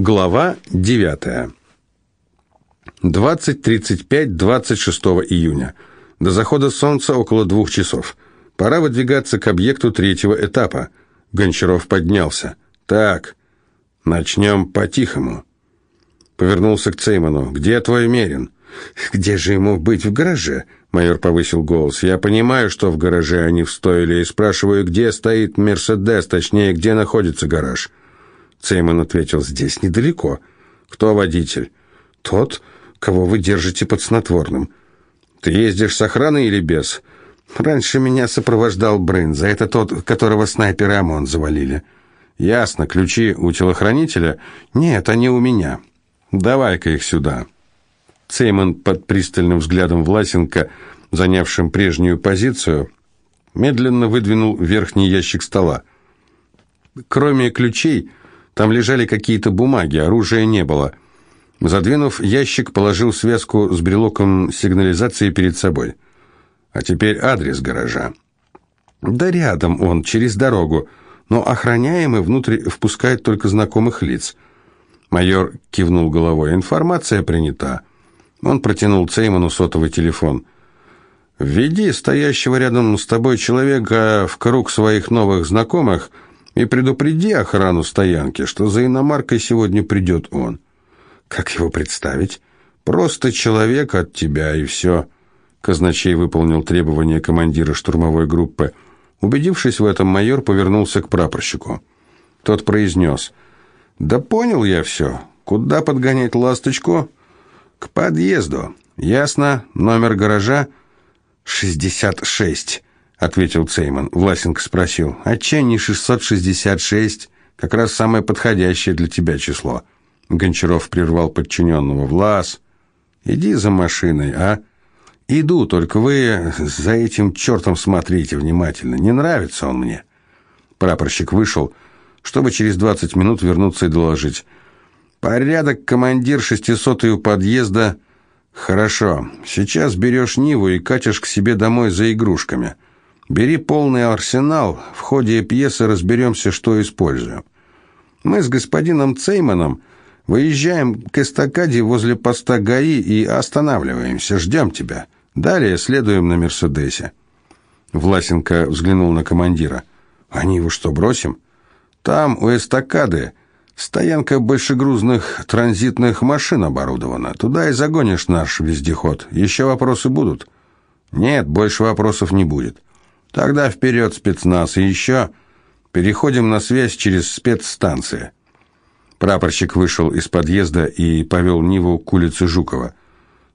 Глава 9. 20.35-26 июня. До захода солнца около двух часов. Пора выдвигаться к объекту третьего этапа. Гончаров поднялся. «Так, начнем по-тихому». Повернулся к Цейману. «Где твой Мерин?» «Где же ему быть в гараже?» Майор повысил голос. «Я понимаю, что в гараже они встояли, и спрашиваю, где стоит Мерседес, точнее, где находится гараж». Цеймон ответил, здесь недалеко. Кто водитель? Тот, кого вы держите под снотворным. Ты ездишь с охраной или без? Раньше меня сопровождал Брынза. Это тот, которого снайперы ОМОН завалили. Ясно, ключи у телохранителя? Нет, они у меня. Давай-ка их сюда. Цеймон под пристальным взглядом Власенко, занявшим прежнюю позицию, медленно выдвинул верхний ящик стола. Кроме ключей, там лежали какие-то бумаги, оружия не было. Задвинув ящик, положил связку с брелоком сигнализации перед собой. А теперь адрес гаража. Да рядом он, через дорогу, но охраняемый внутрь впускает только знакомых лиц. Майор кивнул головой. Информация принята. Он протянул Цейману сотовый телефон. «Введи стоящего рядом с тобой человека в круг своих новых знакомых», и предупреди охрану стоянки, что за иномаркой сегодня придет он. Как его представить? Просто человек от тебя, и все. Казначей выполнил требования командира штурмовой группы. Убедившись в этом, майор повернулся к прапорщику. Тот произнес. «Да понял я все. Куда подгонять ласточку?» «К подъезду. Ясно. Номер гаража?» «Шестьдесят шесть» ответил Цейман. Власенко спросил, «А че не 666? Как раз самое подходящее для тебя число». Гончаров прервал подчиненного. «Влас, иди за машиной, а?» «Иду, только вы за этим чертом смотрите внимательно. Не нравится он мне». Прапорщик вышел, чтобы через 20 минут вернуться и доложить. «Порядок, командир, шестисотый у подъезда». «Хорошо. Сейчас берешь Ниву и катишь к себе домой за игрушками». Бери полный арсенал, в ходе пьесы разберемся, что используем. Мы с господином Цейманом выезжаем к эстакаде возле поста ГАИ и останавливаемся, ждем тебя. Далее следуем на Мерседесе». Власенко взглянул на командира. «Они его что, бросим?» «Там, у эстакады, стоянка большегрузных транзитных машин оборудована. Туда и загонишь наш вездеход. Еще вопросы будут?» «Нет, больше вопросов не будет». Тогда вперед, спецназ, и еще переходим на связь через спецстанции. Прапорщик вышел из подъезда и повел Ниву к улице Жукова.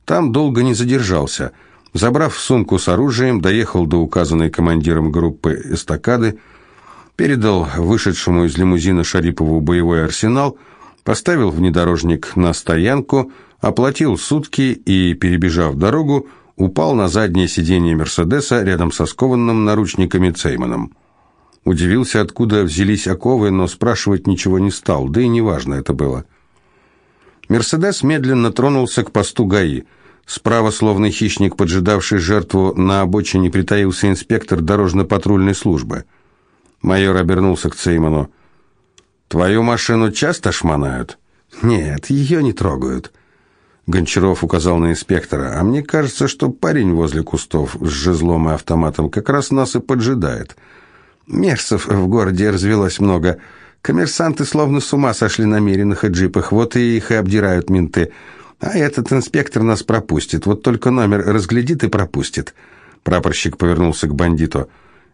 Там долго не задержался. Забрав сумку с оружием, доехал до указанной командиром группы эстакады, передал вышедшему из лимузина Шарипову боевой арсенал, поставил внедорожник на стоянку, оплатил сутки и, перебежав дорогу, упал на заднее сиденье Мерседеса рядом со скованным наручниками Цейманом. Удивился, откуда взялись оковы, но спрашивать ничего не стал, да и неважно это было. Мерседес медленно тронулся к посту ГАИ. Справа, словно хищник, поджидавший жертву, на обочине притаился инспектор дорожно-патрульной службы. Майор обернулся к Цейману. «Твою машину часто шмонают?» «Нет, ее не трогают». Гончаров указал на инспектора. «А мне кажется, что парень возле кустов с жезлом и автоматом как раз нас и поджидает. Мерсов в городе развелось много. Коммерсанты словно с ума сошли на меренных и джипах, вот и их и обдирают менты. А этот инспектор нас пропустит, вот только номер разглядит и пропустит». Прапорщик повернулся к бандиту.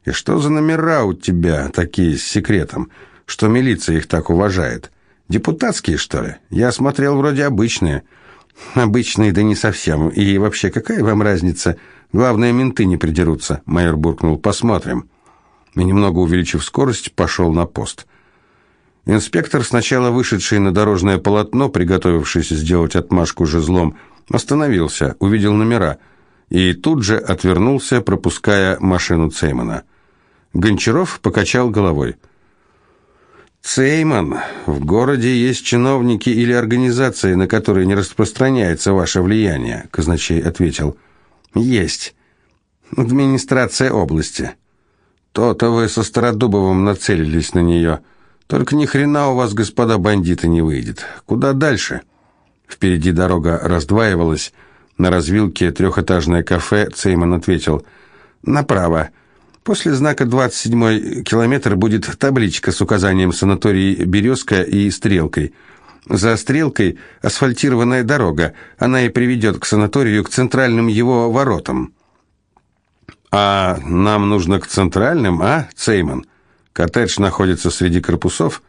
«И что за номера у тебя такие с секретом, что милиция их так уважает? Депутатские, что ли? Я смотрел, вроде обычные». «Обычные, да не совсем. И вообще, какая вам разница? Главное, менты не придерутся», — майор буркнул. «Посмотрим». И, немного увеличив скорость, пошел на пост. Инспектор, сначала вышедший на дорожное полотно, приготовившийся сделать отмашку жезлом, остановился, увидел номера и тут же отвернулся, пропуская машину Цеймана. Гончаров покачал головой. Цейман, в городе есть чиновники или организации, на которые не распространяется ваше влияние, казначей ответил. Есть. Администрация области. То-то вы со Стародубовым нацелились на нее. Только ни хрена у вас, господа бандиты, не выйдет. Куда дальше? Впереди дорога раздваивалась. На развилке трехэтажное кафе Цейман ответил «Направо». После знака 27 километр будет табличка с указанием санаторий «Березка» и стрелкой. За стрелкой асфальтированная дорога. Она и приведет к санаторию, к центральным его воротам. «А нам нужно к центральным, а, Цейман? Коттедж находится среди корпусов?»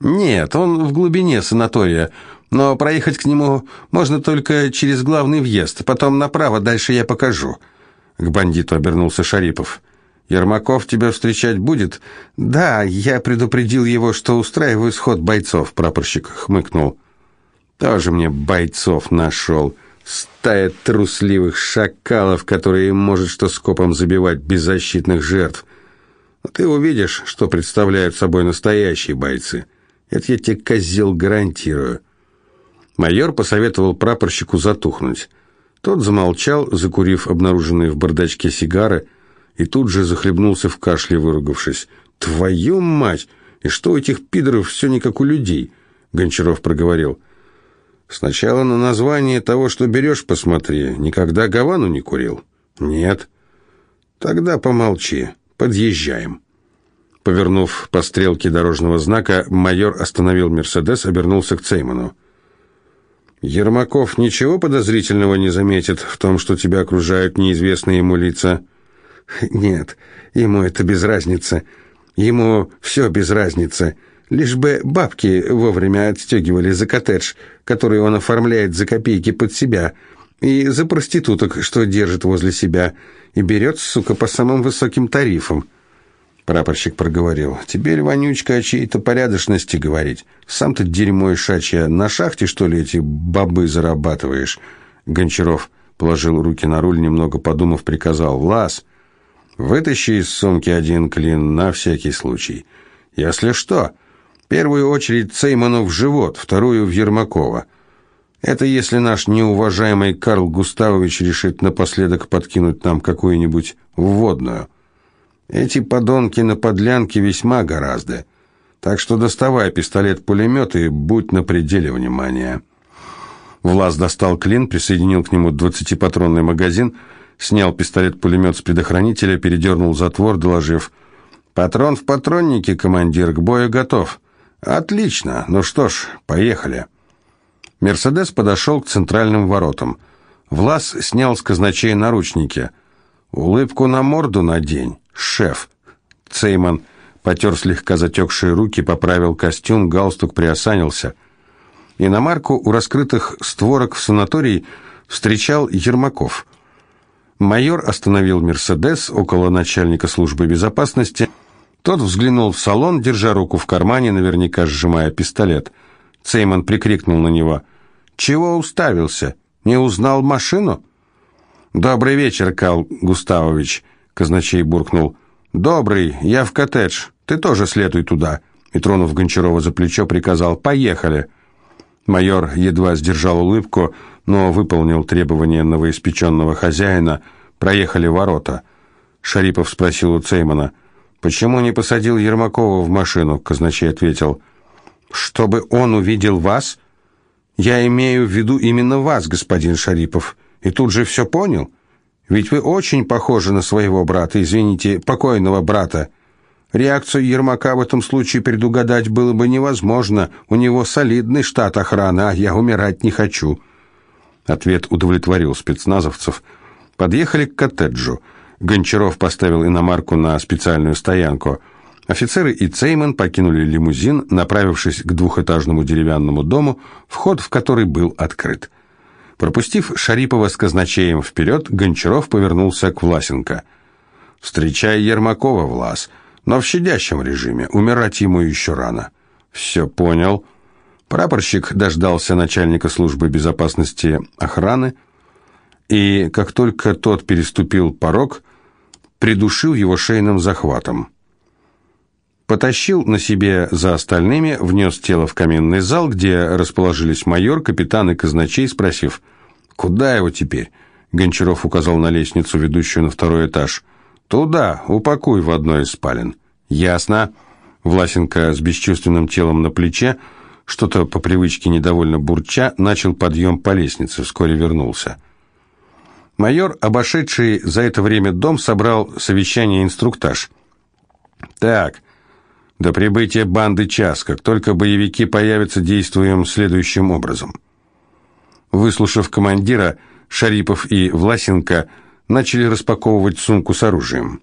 «Нет, он в глубине санатория, но проехать к нему можно только через главный въезд, потом направо, дальше я покажу». К бандиту обернулся Шарипов. «Ермаков тебя встречать будет?» «Да, я предупредил его, что устраиваю сход бойцов», — прапорщик хмыкнул. «Тоже мне бойцов нашел. Стая трусливых шакалов, которые может что скопом забивать беззащитных жертв. Но ты увидишь, что представляют собой настоящие бойцы. Это я тебе, козел, гарантирую». Майор посоветовал прапорщику затухнуть. Тот замолчал, закурив обнаруженные в бардачке сигары, — и тут же захлебнулся в кашле, выругавшись. «Твою мать! И что у этих пидоров все не как у людей?» Гончаров проговорил. «Сначала на название того, что берешь, посмотри. Никогда Гавану не курил?» «Нет». «Тогда помолчи. Подъезжаем». Повернув по стрелке дорожного знака, майор остановил «Мерседес», обернулся к Цейману. «Ермаков ничего подозрительного не заметит в том, что тебя окружают неизвестные ему лица?» Нет, ему это без разницы. Ему все без разницы. Лишь бы бабки вовремя отстегивали за коттедж, который он оформляет за копейки под себя, и за проституток, что держит возле себя, и берет, сука, по самым высоким тарифам. Прапорщик проговорил. «Теперь, вонючка, о чьей-то порядочности говорить. Сам-то дерьмо ишачье. На шахте, что ли, эти бобы зарабатываешь?» Гончаров положил руки на руль, немного подумав, приказал. «Влас!» Вытащи из сумки один клин на всякий случай. Если что, первую очередь Цейману в живот, вторую в Ермакова. Это если наш неуважаемый Карл Густавович решит напоследок подкинуть нам какую-нибудь вводную. Эти подонки на подлянке весьма гораздо. Так что доставай пистолет-пулемет и будь на пределе внимания. Влас достал клин, присоединил к нему двадцатипатронный магазин – снял пистолет-пулемет с предохранителя, передернул затвор, доложив. «Патрон в патроннике, командир, к бою готов». «Отлично. Ну что ж, поехали». «Мерседес» подошел к центральным воротам. Влас снял с казначея наручники. «Улыбку на морду надень, шеф». Цейман потер слегка затекшие руки, поправил костюм, галстук приосанился. Иномарку у раскрытых створок в санатории встречал Ермаков – Майор остановил «Мерседес» около начальника службы безопасности. Тот взглянул в салон, держа руку в кармане, наверняка сжимая пистолет. Цейман прикрикнул на него. «Чего уставился? Не узнал машину?» «Добрый вечер, Кал Густавович», — казначей буркнул. «Добрый, я в коттедж. Ты тоже следуй туда». И, тронув Гончарова за плечо, приказал «Поехали». Майор едва сдержал улыбку, но выполнил требования новоиспеченного хозяина, проехали ворота. Шарипов спросил у Цеймана, «Почему не посадил Ермакова в машину?» Казначей ответил, «Чтобы он увидел вас?» «Я имею в виду именно вас, господин Шарипов, и тут же все понял. Ведь вы очень похожи на своего брата, извините, покойного брата. Реакцию Ермака в этом случае предугадать было бы невозможно. У него солидный штат охраны, а я умирать не хочу». Ответ удовлетворил спецназовцев. Подъехали к коттеджу. Гончаров поставил иномарку на специальную стоянку. Офицеры и Цейман покинули лимузин, направившись к двухэтажному деревянному дому, вход в который был открыт. Пропустив Шарипова с казначеем вперед, Гончаров повернулся к Власенко. «Встречай Ермакова, Влас, но в щадящем режиме, умирать ему еще рано». «Все понял». Прапорщик дождался начальника службы безопасности охраны и, как только тот переступил порог, придушил его шейным захватом. Потащил на себе за остальными, внес тело в каменный зал, где расположились майор, капитан и казначей, спросив, «Куда его теперь?» Гончаров указал на лестницу, ведущую на второй этаж. «Туда, упакуй в одной из спален». «Ясно». Власенко с бесчувственным телом на плече, что-то по привычке недовольно бурча, начал подъем по лестнице, вскоре вернулся. Майор, обошедший за это время дом, собрал совещание инструктаж. «Так, до прибытия банды час. Как только боевики появятся, действуем следующим образом». Выслушав командира, Шарипов и Власенко начали распаковывать сумку с оружием.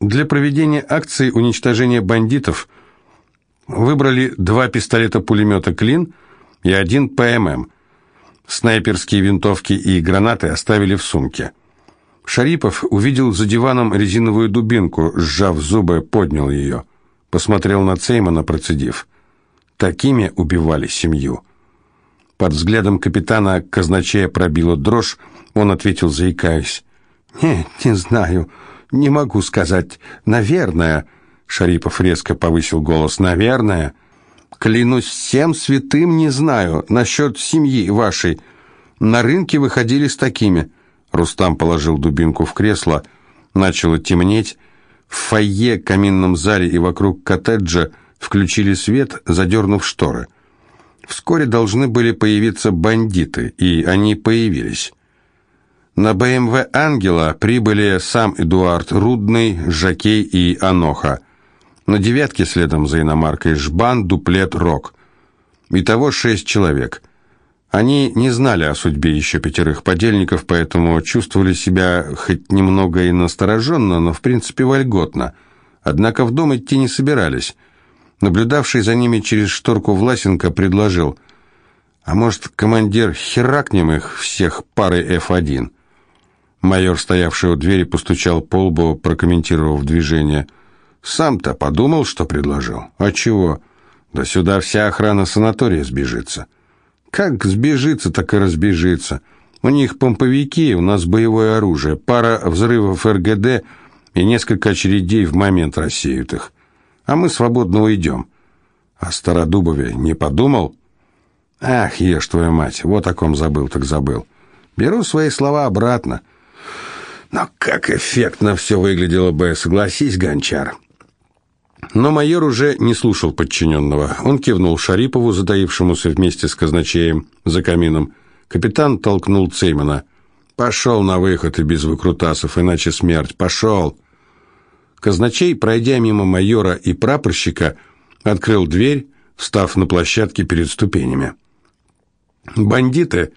Для проведения акции уничтожения бандитов выбрали два пистолета-пулемета «Клин» и один ПММ. Снайперские винтовки и гранаты оставили в сумке. Шарипов увидел за диваном резиновую дубинку, сжав зубы, поднял ее. Посмотрел на Цеймана, процедив. Такими убивали семью. Под взглядом капитана казначея пробила дрожь, он ответил, заикаясь. «Не, не знаю, не могу сказать. Наверное...» Шарипов резко повысил голос. «Наверное...» «Клянусь всем святым, не знаю. Насчет семьи вашей. На рынке выходили с такими...» Рустам положил дубинку в кресло. Начало темнеть. В фойе, каминном зале и вокруг коттеджа включили свет, задернув шторы. Вскоре должны были появиться бандиты, и они появились. На БМВ «Ангела» прибыли сам Эдуард Рудный, Жакей и Аноха. На «девятке» следом за иномаркой «Жбан», «Дуплет», «Рок». Итого шесть человек. Они не знали о судьбе еще пятерых подельников, поэтому чувствовали себя хоть немного и настороженно, но в принципе вольготно. Однако в дом идти не собирались – Наблюдавший за ними через шторку Власенко предложил, «А может, командир, херакнем их всех парой F1?» Майор, стоявший у двери, постучал по лбу, прокомментировав движение. «Сам-то подумал, что предложил. А чего? Да сюда вся охрана санатория сбежится». «Как сбежится, так и разбежится. У них помповики, у нас боевое оружие, пара взрывов РГД и несколько очередей в момент рассеют их а мы свободно уйдем. А Стародубове не подумал? Ах, ешь твою мать, вот о ком забыл, так забыл. Беру свои слова обратно. Но как эффектно все выглядело бы, согласись, Гончар. Но майор уже не слушал подчиненного. Он кивнул Шарипову, затаившемуся вместе с казначеем за камином. Капитан толкнул Цеймана. «Пошел на выход и без выкрутасов, иначе смерть. Пошел!» Казначей, пройдя мимо майора и прапорщика, открыл дверь, встав на площадке перед ступенями. Бандиты,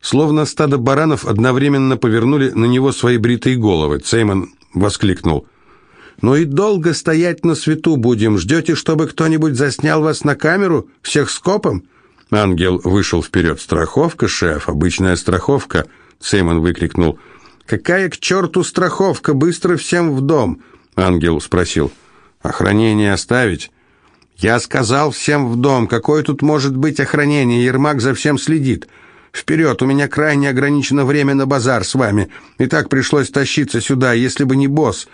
словно стадо баранов, одновременно повернули на него свои бритые головы. Цеймон воскликнул. «Ну и долго стоять на свету будем? Ждете, чтобы кто-нибудь заснял вас на камеру? Всех скопом?» Ангел вышел вперед. «Страховка, шеф, обычная страховка!» Цеймон выкрикнул. «Какая к черту страховка? Быстро всем в дом!» Ангел спросил. «Охранение оставить?» «Я сказал всем в дом. Какое тут может быть охранение? Ермак за всем следит. Вперед, у меня крайне ограничено время на базар с вами. И так пришлось тащиться сюда, если бы не босс».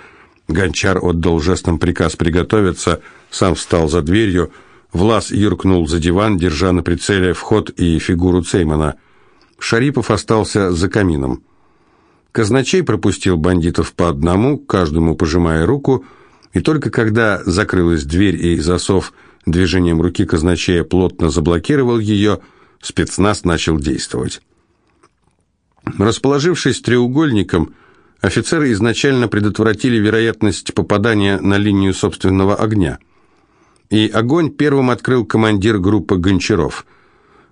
Гончар отдал жестом приказ приготовиться, сам встал за дверью. Влас юркнул за диван, держа на прицеле вход и фигуру Цеймана. Шарипов остался за камином. Казначей пропустил бандитов по одному, каждому пожимая руку, и только когда закрылась дверь и засов движением руки казначея плотно заблокировал ее, спецназ начал действовать. Расположившись треугольником, офицеры изначально предотвратили вероятность попадания на линию собственного огня. И огонь первым открыл командир группы Гончаров.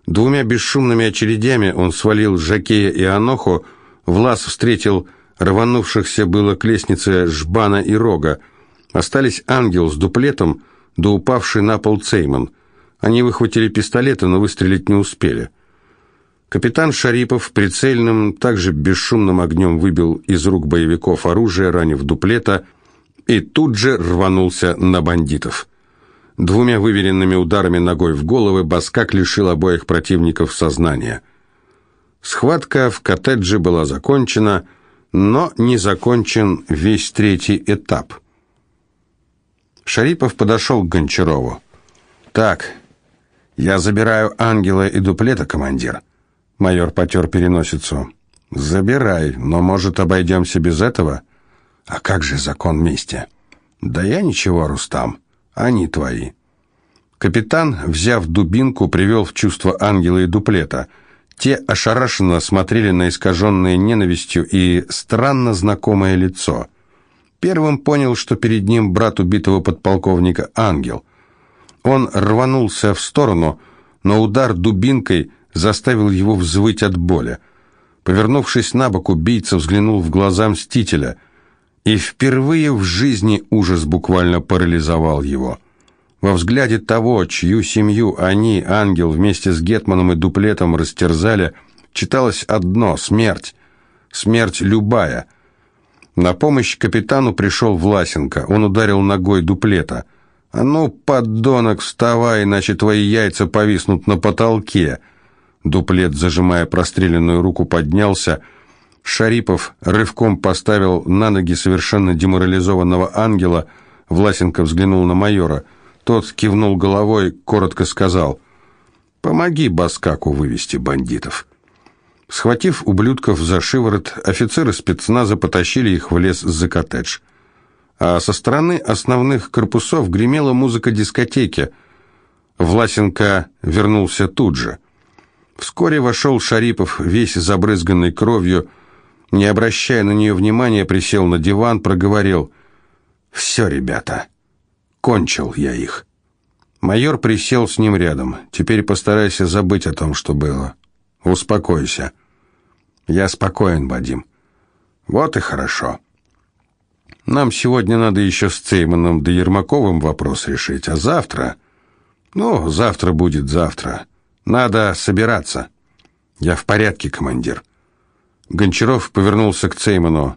Двумя бесшумными очередями он свалил Жакея и Аноху, Влас встретил рванувшихся было к лестнице Жбана и Рога. Остались ангел с дуплетом, да упавший на пол Цейман. Они выхватили пистолеты, но выстрелить не успели. Капитан Шарипов прицельным, также бесшумным огнем выбил из рук боевиков оружие, ранив дуплета, и тут же рванулся на бандитов. Двумя выверенными ударами ногой в головы Баскак лишил обоих противников сознания – Схватка в коттедже была закончена, но не закончен весь третий этап. Шарипов подошел к Гончарову. «Так, я забираю ангела и дуплета, командир». Майор потер переносицу. «Забирай, но, может, обойдемся без этого?» «А как же закон мести?» «Да я ничего, Рустам. Они твои. Капитан, взяв дубинку, привел в чувство ангела и дуплета. Те ошарашенно смотрели на искаженное ненавистью и странно знакомое лицо. Первым понял, что перед ним брат убитого подполковника Ангел. Он рванулся в сторону, но удар дубинкой заставил его взвыть от боли. Повернувшись на бок, убийца взглянул в глаза Мстителя, и впервые в жизни ужас буквально парализовал его. Во взгляде того, чью семью они, ангел, вместе с Гетманом и Дуплетом растерзали, читалось одно — смерть. Смерть любая. На помощь капитану пришел Власенко. Он ударил ногой Дуплета. «А ну, подонок, вставай, иначе твои яйца повиснут на потолке!» Дуплет, зажимая простреленную руку, поднялся. Шарипов рывком поставил на ноги совершенно деморализованного ангела. Власенко взглянул на майора — тот кивнул головой, коротко сказал «Помоги Баскаку вывести бандитов». Схватив ублюдков за шиворот, офицеры спецназа потащили их в лес за коттедж. А со стороны основных корпусов гремела музыка дискотеки. Власенко вернулся тут же. Вскоре вошел Шарипов, весь забрызганный кровью, не обращая на нее внимания, присел на диван, проговорил «Все, ребята». Кончил я их. Майор присел с ним рядом. Теперь постарайся забыть о том, что было. Успокойся. Я спокоен, Вадим. Вот и хорошо. Нам сегодня надо еще с Цейманом да Ермаковым вопрос решить, а завтра... Ну, завтра будет завтра. Надо собираться. Я в порядке, командир. Гончаров повернулся к Цейману.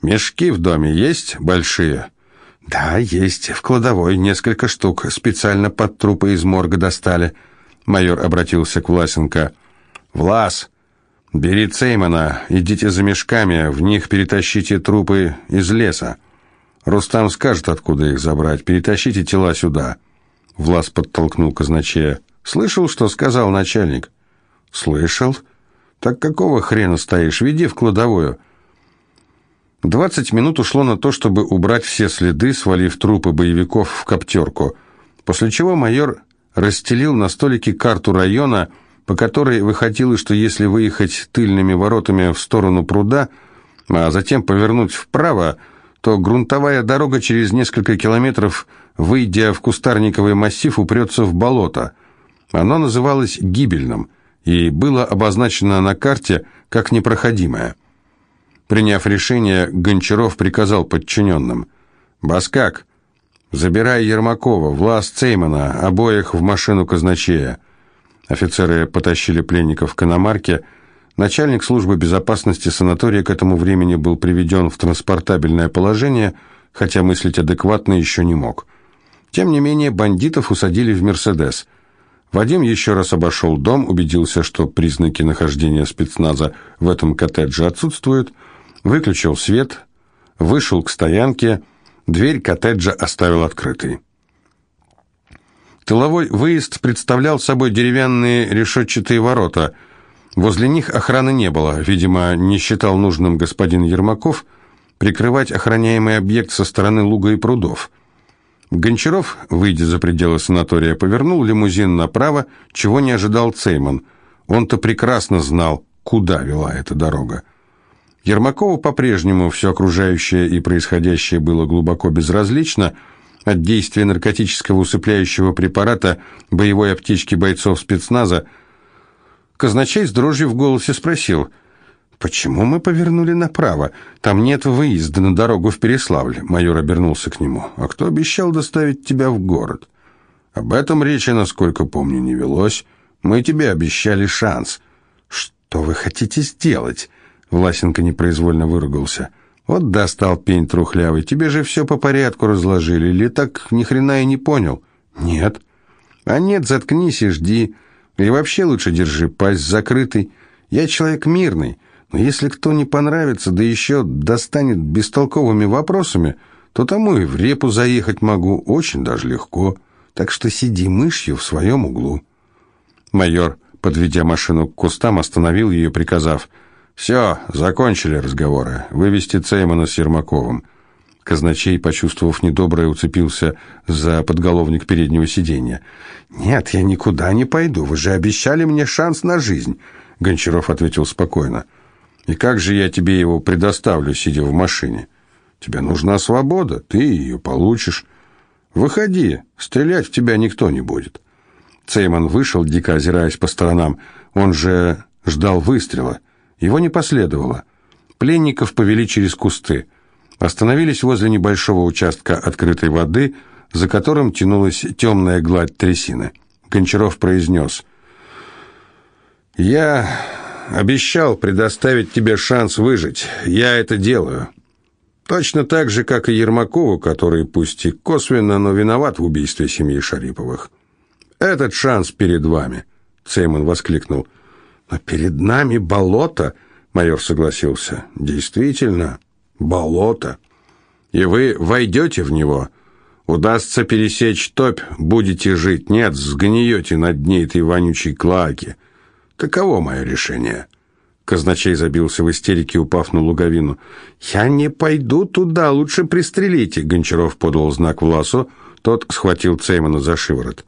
Мешки в доме есть большие? «Да, есть. В кладовой несколько штук. Специально под трупы из морга достали». Майор обратился к Власенко. «Влас, бери Цеймана, идите за мешками, в них перетащите трупы из леса. Рустам скажет, откуда их забрать. Перетащите тела сюда». Влас подтолкнул казначея. «Слышал, что сказал начальник?» «Слышал. Так какого хрена стоишь? Веди в кладовую». Двадцать минут ушло на то, чтобы убрать все следы, свалив трупы боевиков в коптерку, после чего майор расстелил на столике карту района, по которой выходило, что если выехать тыльными воротами в сторону пруда, а затем повернуть вправо, то грунтовая дорога через несколько километров, выйдя в кустарниковый массив, упрется в болото. Оно называлось «гибельным» и было обозначено на карте как непроходимое. Приняв решение, Гончаров приказал подчиненным. «Баскак, забирай Ермакова, Влас Цеймана, обоих в машину казначея». Офицеры потащили пленников к иномарке. Начальник службы безопасности санатория к этому времени был приведен в транспортабельное положение, хотя мыслить адекватно еще не мог. Тем не менее, бандитов усадили в «Мерседес». Вадим еще раз обошел дом, убедился, что признаки нахождения спецназа в этом коттедже отсутствуют – выключил свет, вышел к стоянке, дверь коттеджа оставил открытой. Тыловой выезд представлял собой деревянные решетчатые ворота. Возле них охраны не было, видимо, не считал нужным господин Ермаков прикрывать охраняемый объект со стороны луга и прудов. Гончаров, выйдя за пределы санатория, повернул лимузин направо, чего не ожидал Цейман. Он-то прекрасно знал, куда вела эта дорога. Ермакову по-прежнему все окружающее и происходящее было глубоко безразлично. От действия наркотического усыпляющего препарата боевой аптечки бойцов спецназа казначей с дрожью в голосе спросил, «Почему мы повернули направо? Там нет выезда на дорогу в Переславль». Майор обернулся к нему. «А кто обещал доставить тебя в город?» «Об этом речи, насколько помню, не велось. Мы тебе обещали шанс». «Что вы хотите сделать?» Власенко непроизвольно выругался. «Вот достал пень трухлявый. Тебе же все по порядку разложили. Или так ни хрена и не понял?» «Нет». «А нет, заткнись и жди. И вообще лучше держи пасть закрытой. Я человек мирный, но если кто не понравится, да еще достанет бестолковыми вопросами, то тому и в репу заехать могу очень даже легко. Так что сиди мышью в своем углу». Майор, подведя машину к кустам, остановил ее, приказав – «Все, закончили разговоры. Вывести Цеймана с Ермаковым. Казначей, почувствовав недоброе, уцепился за подголовник переднего сиденья. «Нет, я никуда не пойду. Вы же обещали мне шанс на жизнь», — Гончаров ответил спокойно. «И как же я тебе его предоставлю, сидя в машине? Тебе нужна свобода, ты ее получишь. Выходи, стрелять в тебя никто не будет». Цейман вышел, дико озираясь по сторонам. Он же ждал выстрела. Его не последовало. Пленников повели через кусты. Остановились возле небольшого участка открытой воды, за которым тянулась темная гладь трясины. Гончаров произнес. «Я обещал предоставить тебе шанс выжить. Я это делаю. Точно так же, как и Ермакову, который пусть и косвенно, но виноват в убийстве семьи Шариповых. Этот шанс перед вами», — Цейман воскликнул. «Но перед нами болото», — майор согласился. «Действительно, болото. И вы войдете в него. Удастся пересечь топь, будете жить. Нет, сгниете на дне этой вонючей клаки. Таково мое решение». Казначей забился в истерике, упав на луговину. «Я не пойду туда, лучше пристрелите!» Гончаров подал знак Власу, тот схватил Цеймана за шиворот.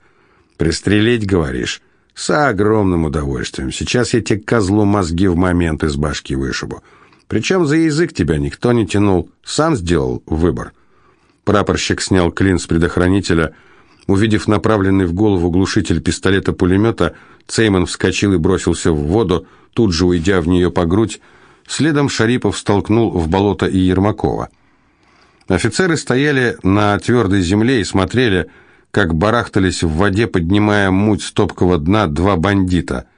«Пристрелить, говоришь?» «С огромным удовольствием. Сейчас я тебе козлу мозги в момент из башки вышибу. Причем за язык тебя никто не тянул. Сам сделал выбор». Прапорщик снял клин с предохранителя. Увидев направленный в голову глушитель пистолета-пулемета, Цейман вскочил и бросился в воду, тут же уйдя в нее по грудь. Следом Шарипов столкнул в болото и Ермакова. Офицеры стояли на твердой земле и смотрели, как барахтались в воде, поднимая муть с топкого дна два бандита.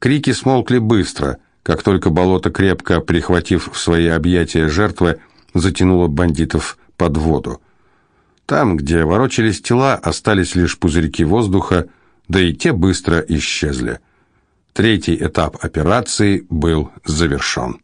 Крики смолкли быстро, как только болото, крепко прихватив в свои объятия жертвы, затянуло бандитов под воду. Там, где ворочались тела, остались лишь пузырьки воздуха, да и те быстро исчезли. Третий этап операции был завершен.